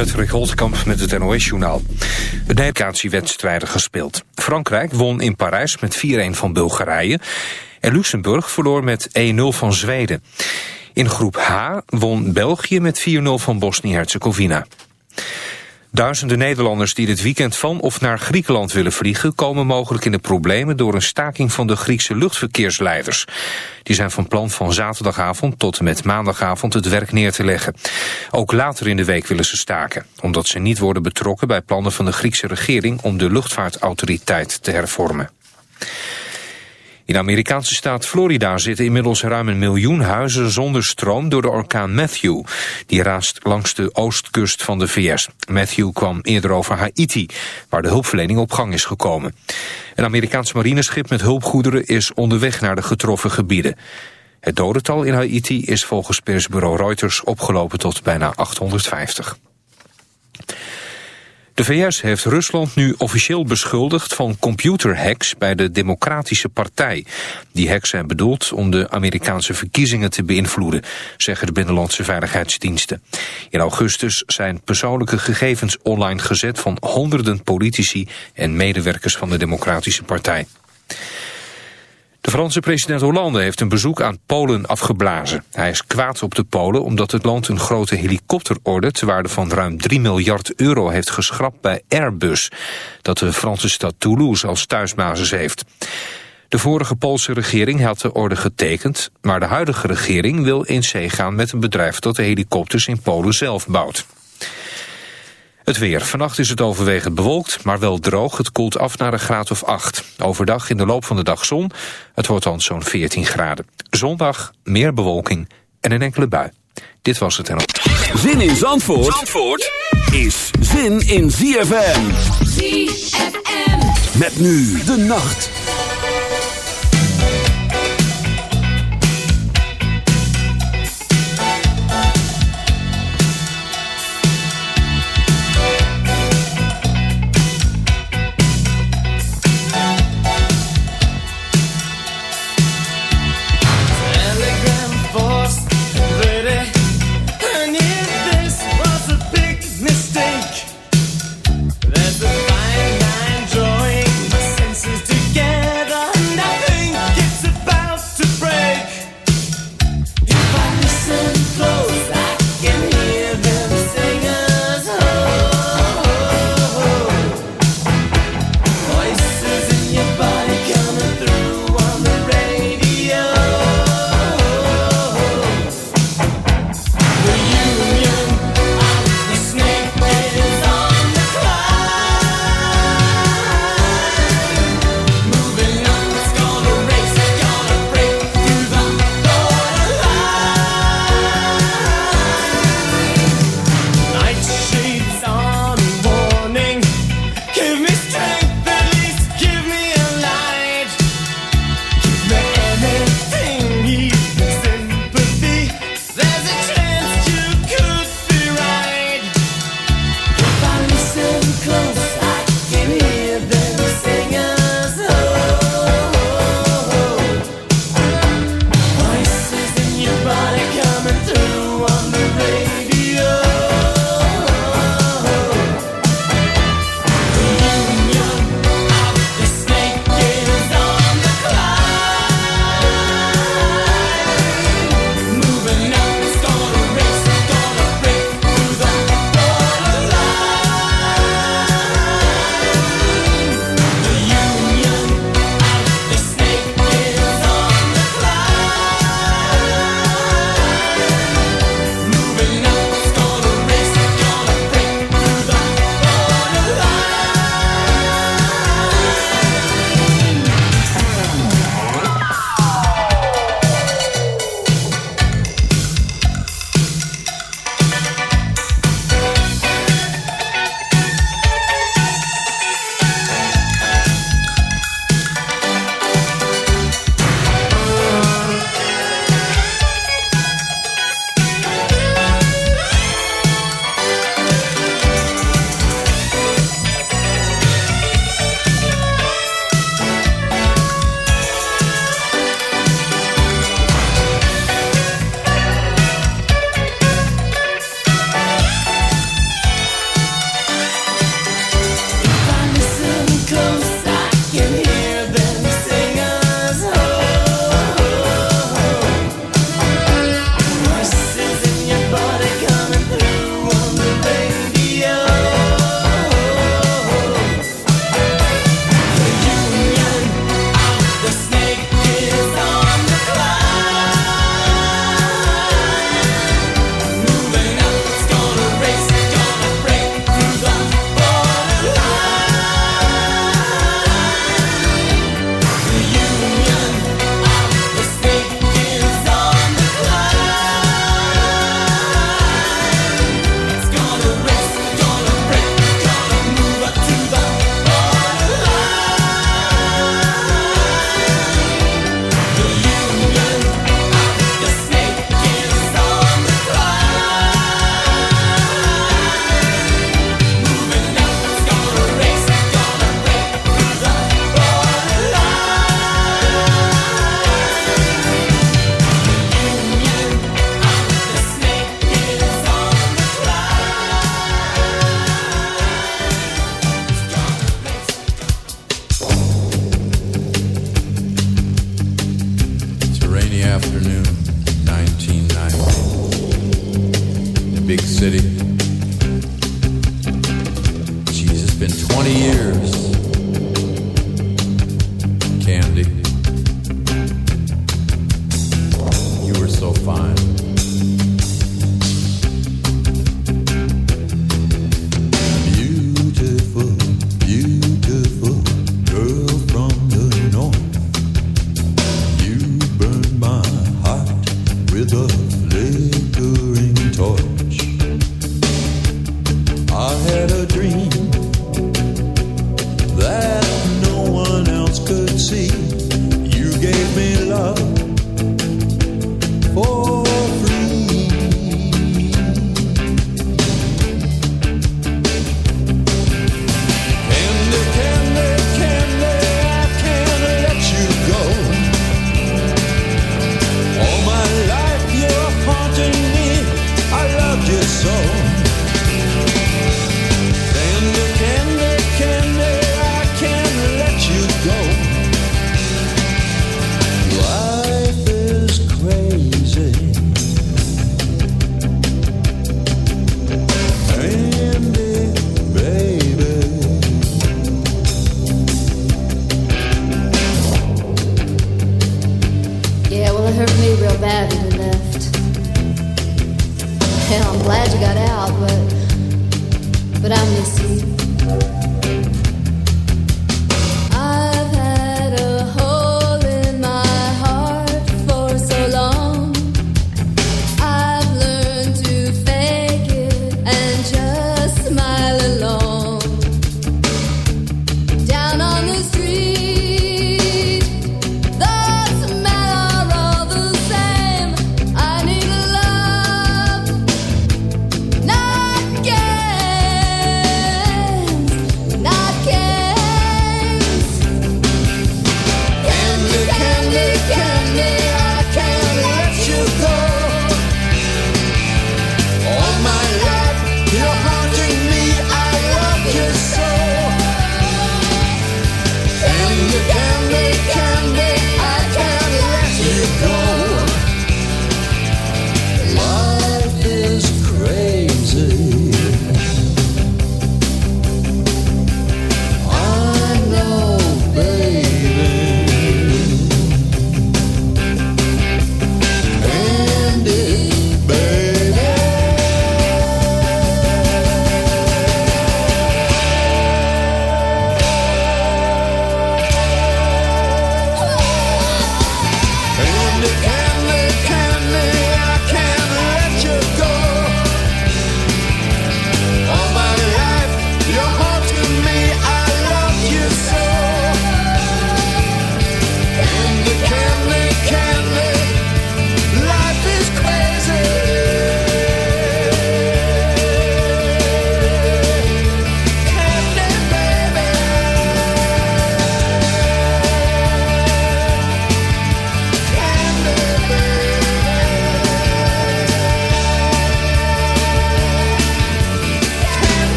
Patrick Holtkamp met het NOS-journaal. De Nederlandse gespeeld. Frankrijk won in Parijs met 4-1 van Bulgarije. En Luxemburg verloor met 1-0 van Zweden. In groep H won België met 4-0 van Bosnië-Herzegovina. Duizenden Nederlanders die dit weekend van of naar Griekenland willen vliegen... komen mogelijk in de problemen door een staking van de Griekse luchtverkeersleiders. Die zijn van plan van zaterdagavond tot en met maandagavond het werk neer te leggen. Ook later in de week willen ze staken, omdat ze niet worden betrokken... bij plannen van de Griekse regering om de luchtvaartautoriteit te hervormen. In de Amerikaanse staat Florida zitten inmiddels ruim een miljoen huizen zonder stroom door de orkaan Matthew. Die raast langs de oostkust van de VS. Matthew kwam eerder over Haiti, waar de hulpverlening op gang is gekomen. Een Amerikaans marineschip met hulpgoederen is onderweg naar de getroffen gebieden. Het dodental in Haiti is volgens persbureau Reuters opgelopen tot bijna 850. De VS heeft Rusland nu officieel beschuldigd van computerhacks bij de Democratische Partij. Die hacks zijn bedoeld om de Amerikaanse verkiezingen te beïnvloeden, zeggen de Binnenlandse Veiligheidsdiensten. In augustus zijn persoonlijke gegevens online gezet van honderden politici en medewerkers van de Democratische Partij. De Franse president Hollande heeft een bezoek aan Polen afgeblazen. Hij is kwaad op de Polen omdat het land een grote helikopterorde... te waarde van ruim 3 miljard euro heeft geschrapt bij Airbus... dat de Franse stad Toulouse als thuisbasis heeft. De vorige Poolse regering had de orde getekend... maar de huidige regering wil in zee gaan met een bedrijf... dat de helikopters in Polen zelf bouwt. Het weer. Vannacht is het overwegend bewolkt, maar wel droog. Het koelt af naar een graad of 8. Overdag in de loop van de dag zon. Het wordt dan zo'n 14 graden. Zondag meer bewolking en een enkele bui. Dit was het en Zin in Zandvoort, Zandvoort is zin in ZFM. ZFM. Met nu de nacht.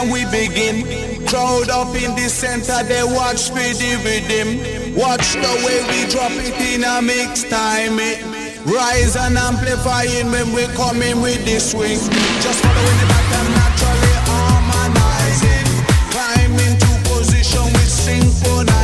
And we begin. Crowd up in the center, they watch for the rhythm. Watch the way we drop it in a mix time. It rise and amplifying when we coming with this swing. Just following the back naturally harmonizing. Climb into position with synchronized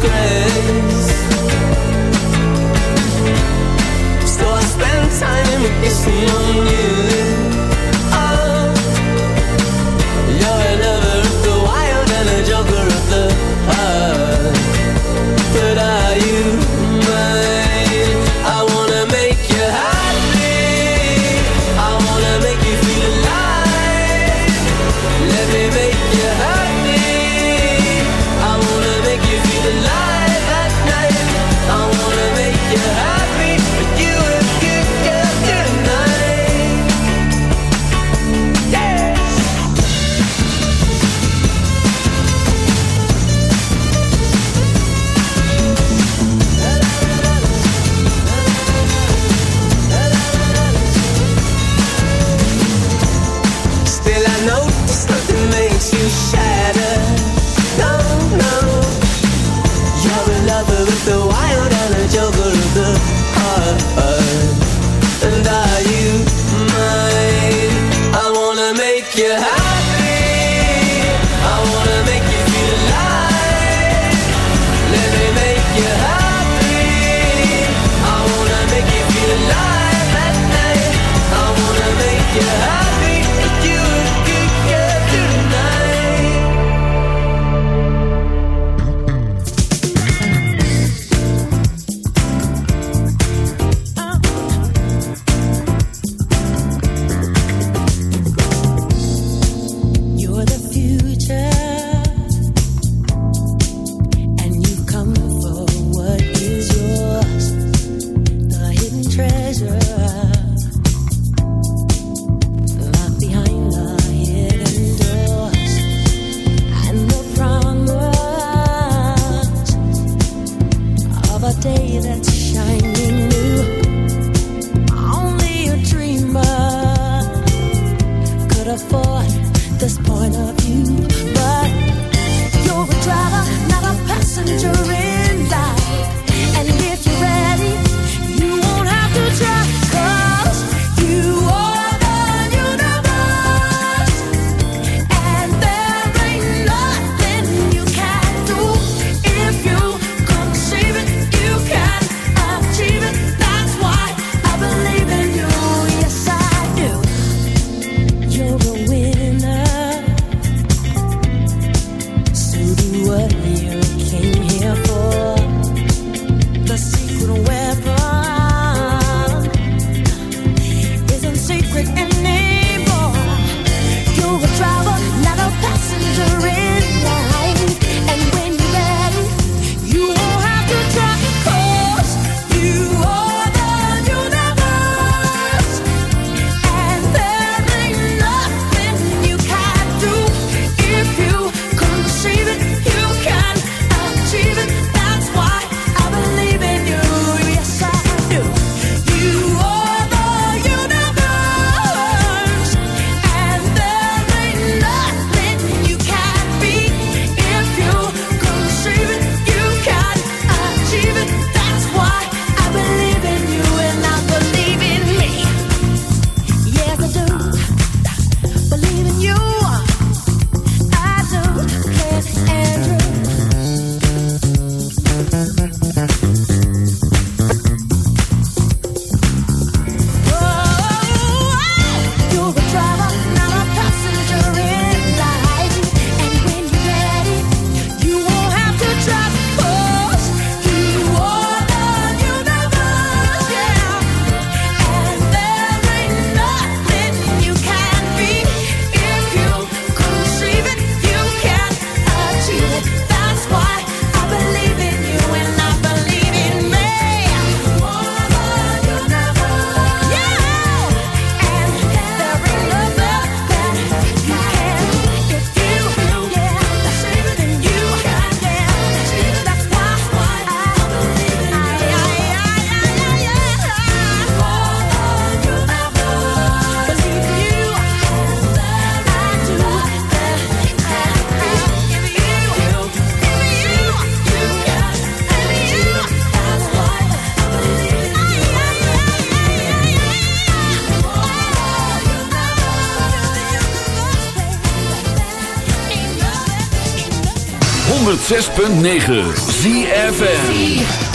Disgrace. So I spend time kissing on you. 106.9 ZFN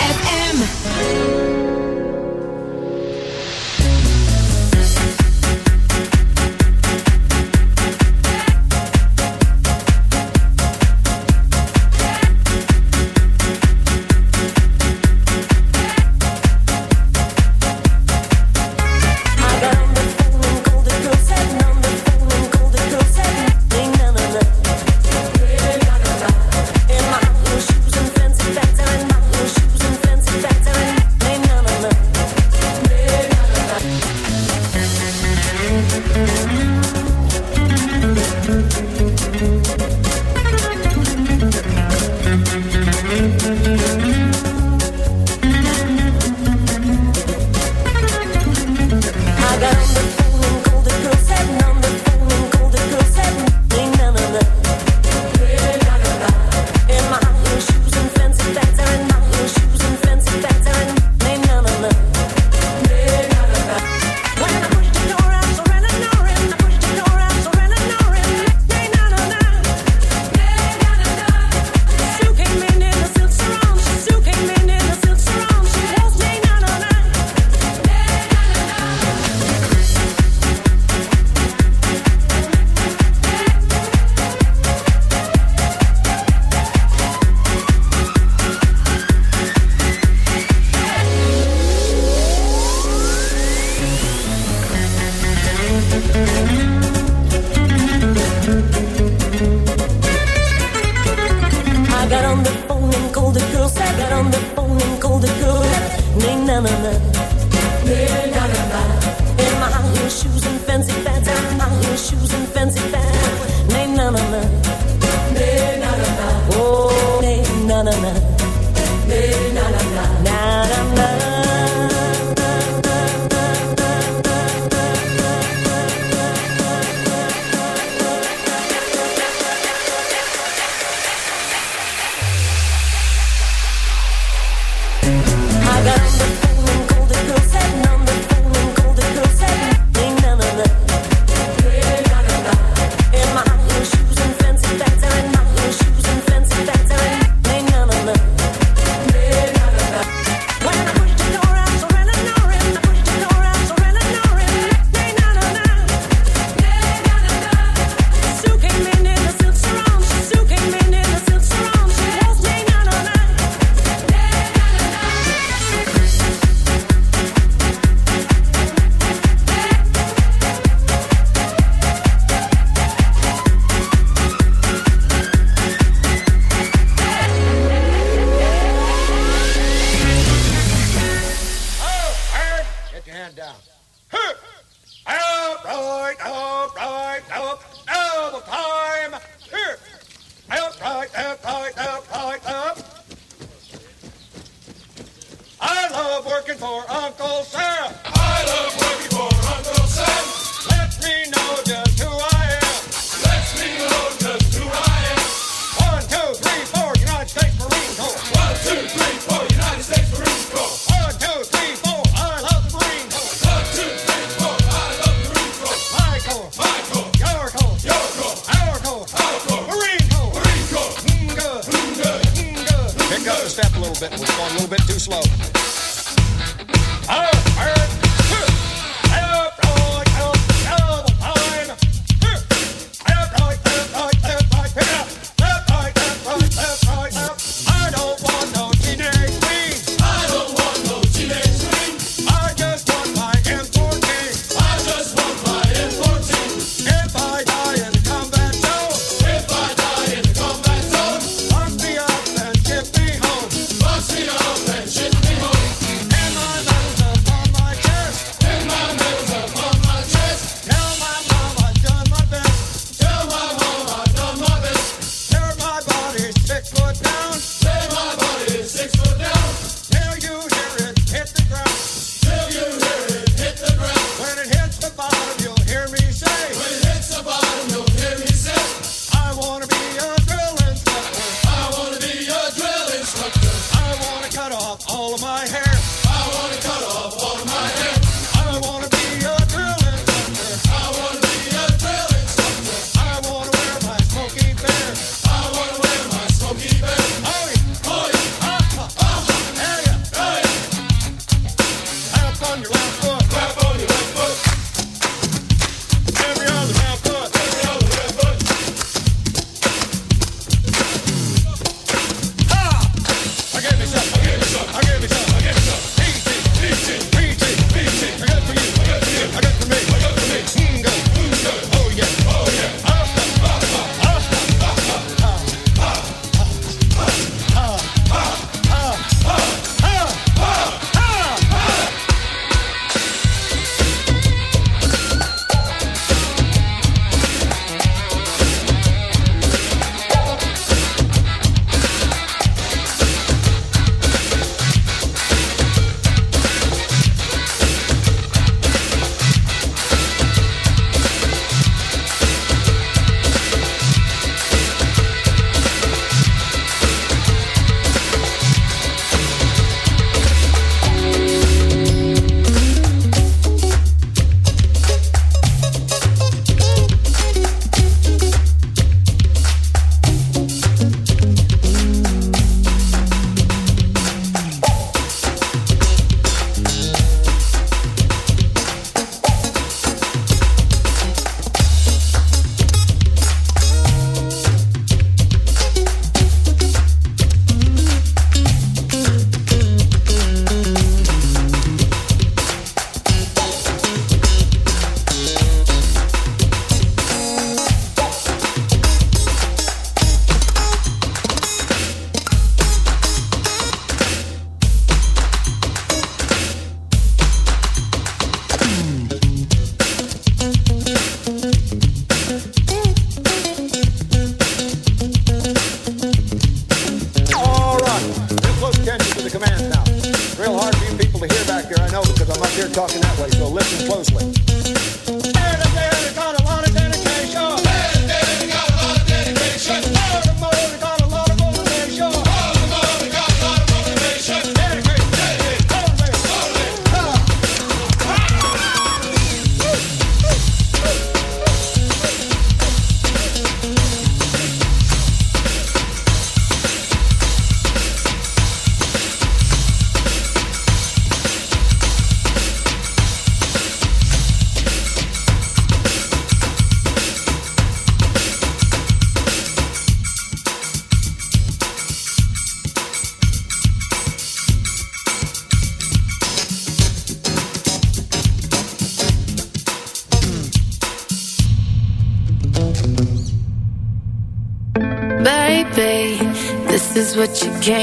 what you came